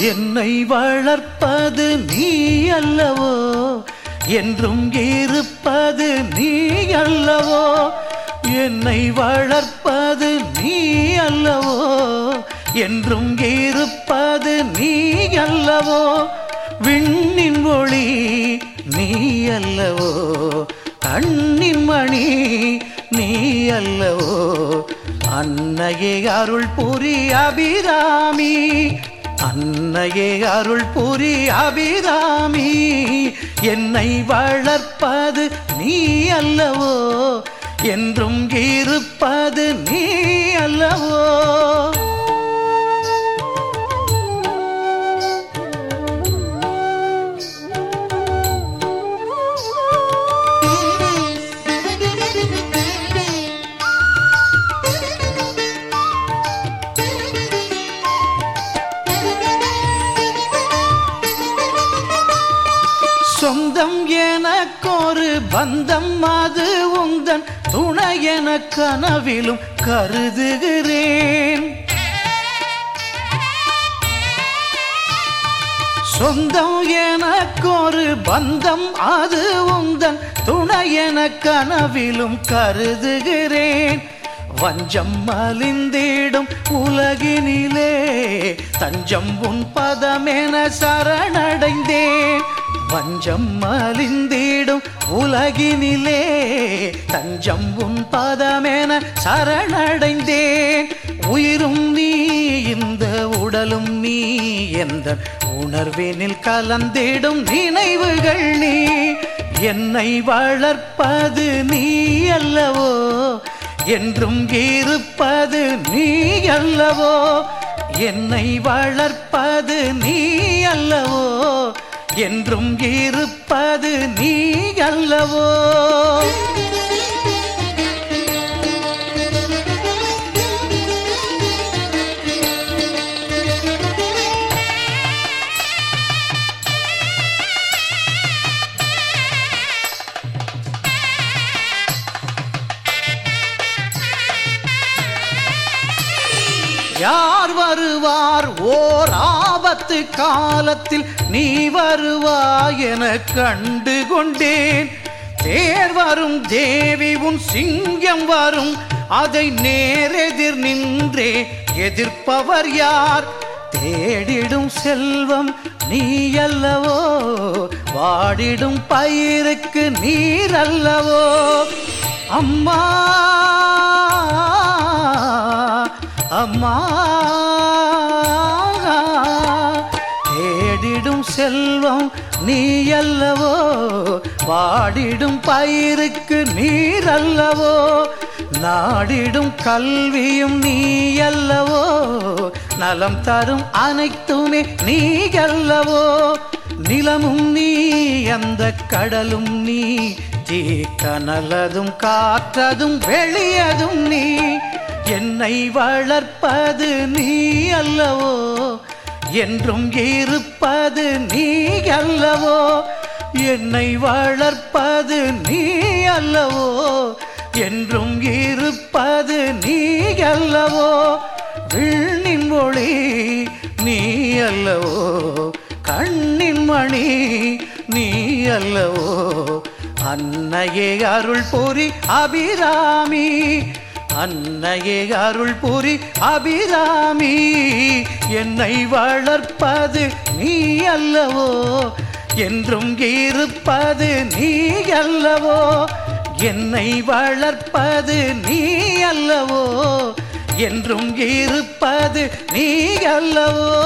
என்னை வளர்ப்பது நீ அல்லவோ? என்றும் இருப்பது நீ அல்லவோ? என்னை வளர்ப்பது நீ அல்லவோ? என்றும் இருப்பது நீ அல்லவோ? விண்ணின் ஒளி நீ அல்லவோ? கண்ணின் மணி நீ அல்லவோ? அன்னையே அருள் புரி அபிராமி அன்னையே அருள் புரி அபிராமி என்னை வளர்ப்பது நீ அல்லவோ? என்றும் இருப்பது நீ அல்லவோ? சொந்தம் எனக்கொரு பந்தம் அது உந்தன் துணை என கனவிலும் கருதுகிறேன். சொந்தம் எனக்கொரு பந்தம் அது உந்தன் துணை என கனவிலும் கருதுகிறேன். வஞ்சம் மலிந்திடும் உலகினிலே தஞ்சம் உன் பதமென சரணடைந்தேன். வஞ்சம் மலிந்திடும் உலகினிலே தஞ்சம் உன் பதமென சரணடைந்தேன். உயிரும் நீ இந்த உடலும் நீ எந்த உணர்வினில் கலந்திடும் நினைவுகள் நீ. என்னை வளர்ப்பது நீ அல்லவோ என்றும் இருப்பது நீ அல்லவோ என்னை வளர்ப்பது நீ அல்லவோ என்றும் இருப்பது நீ அல்லவோ யார் வருவார்? ஓர் ஆபத்து காலத்தில் நீ வருவாய் என கண்டு கொண்டேன் தேர் வரும் தேவி உன் சிங்கம் வரும். அதை நேரெதிர் நின்றே எதிர்ப்பவர் யார்? தேடிடும் செல்வம் நீ அல்லவோ? வாடிடும் பயிருக்கு நீர் அல்லவோ? அம்மா! அம்மா தேடிடும் செல்வம் நீ அல்லவோ பாடிடும் பயிருக்கு நீர் அல்லவோ நாடிடும் கல்வியும் நீ அல்லவோ நலம் தரும் அனைத்துமே நீ அல்லவோ நிலமும் நீ அந்த கடலும் நீ தீ கனலதும் காற்றதும் வெளியதும் நீ. என்னை வளர்ப்பது நீ அல்லவோ? என்றும் இருப்பது நீ அல்லவோ? என்னை வளர்ப்பது நீ அல்லவோ? என்றும் இருப்பது நீ அல்லவோ? விண்ணின் ஒளி நீ அல்லவோ? கண்ணின் மணி நீ அல்லவோ? அன்னையே அருள் பொறி அபிராமி அன்னையே அருள் புரி அபிராமி. என்னை வளர்ப்பது நீ அல்லவோ? என்றும் இருப்பது நீ அல்லவோ? என்னை வளர்ப்பது நீ அல்லவோ? என்றும் இருப்பது நீ அல்லவோ?